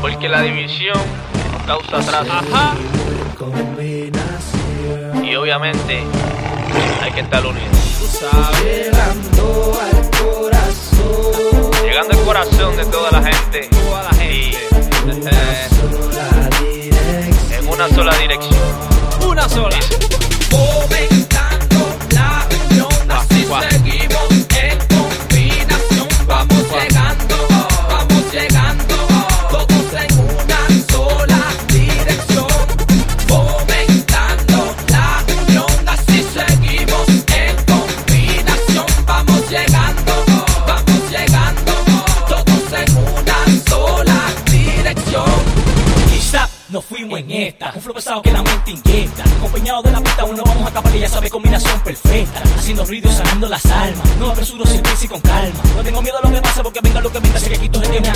Porque la división causa atraso. Y obviamente hay que estar unidos. nos fuimos en esta. Un flow pesado que la mente inyecta. Acompañado de la pista, uno vamos a acabar y ya sabe combinación perfecta. Haciendo ruido y sanando las almas. No apresuro sin prisa y con calma. No tengo miedo a lo que pasa porque venga lo que venga, sé que aquí todo el que me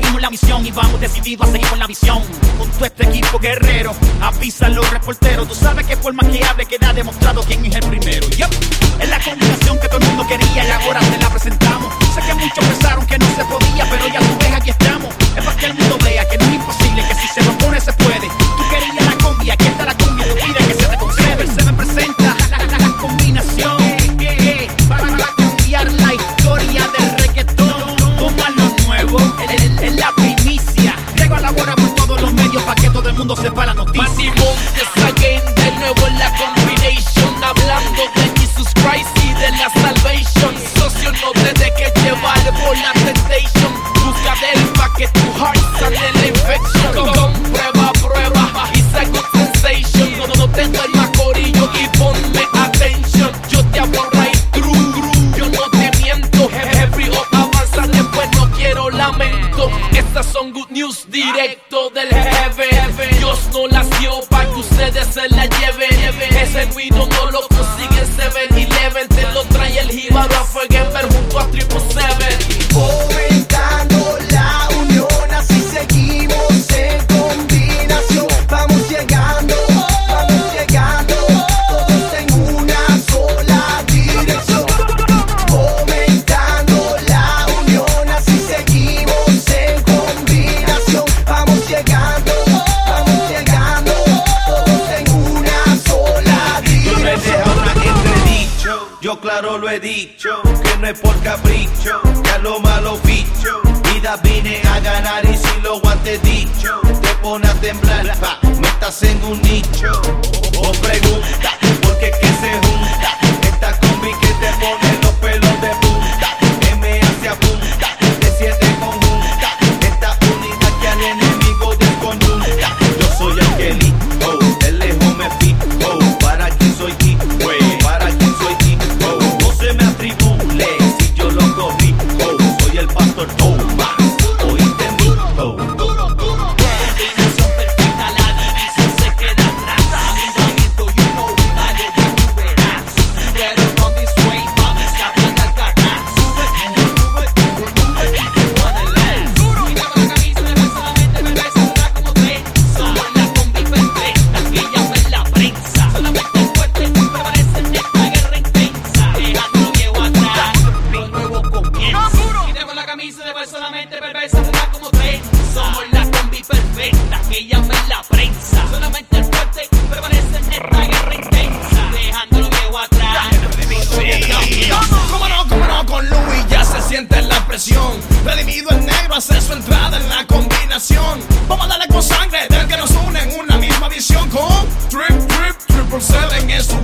seguimos la misión y vamos decididos a seguir con la visión. Con todo este equipo guerrero, avisan los reporteros. Tú sabes que por más que hable queda demostrado quién es el primero. Yep. Es la combinación que todo el mundo quería y ahora te la presentamos. Sé que muchos pensaron que no se podía, pero ya tú ves, aquí estamos. Es para que el mundo vea mundo sepa la noticia. ustedes se la lleven. Ese ruido no claro lo he dicho, que no es por capricho, ya lo malo bicho. Vida vine a ganar y si lo guantes dicho, te pone a temblar, pa, no estás en un nicho. O pregunta imaginación. Redimido el negro hace su entrada en la combinación. Vamos a darle con sangre del que nos une en una misma visión. Con Trip, Trip, Triple Seven es su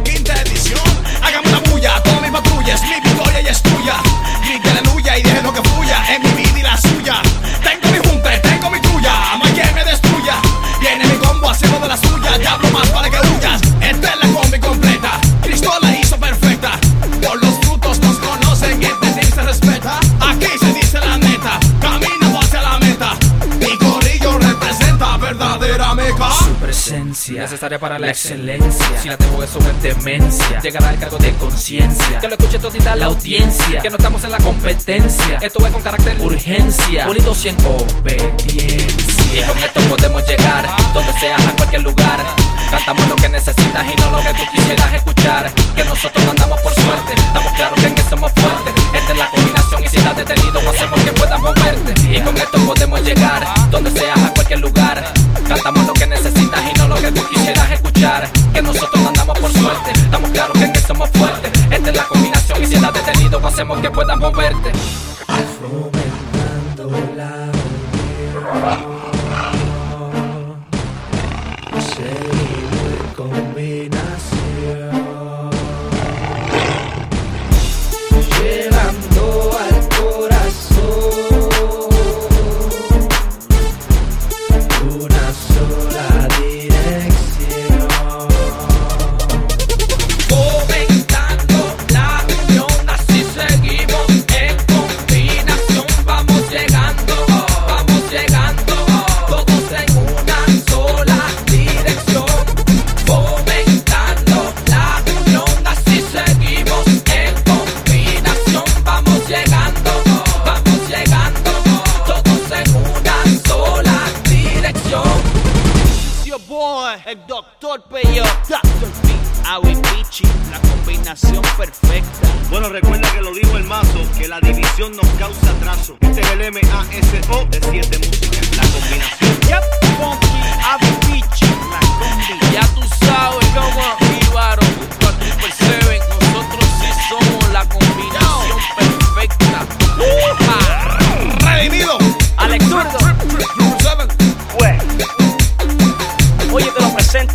potencia necesaria para la excelencia. Si la tengo eso es demencia. Llegará al cargo de conciencia. Que lo escuche todita la audiencia. Que no estamos en la competencia. Esto es con carácter urgencia. Unidos y en obediencia. Y con esto podemos llegar donde sea a cualquier lugar. Cantamos lo que necesitas y no lo que tú quisieras escuchar. Que nosotros no andamos por suerte. Estamos claros que en eso somos fuertes. Esta es la combinación y si estás detenido hacemos que puedas moverte. Y con esto podemos llegar Llevando el Doctor Peyo. Dr. P. La combinación perfecta. Bueno, recuerda que lo dijo el mazo, que la división nos causa atraso. Este es el MASO de 7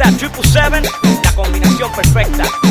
Triple Seven, la combinación perfecta.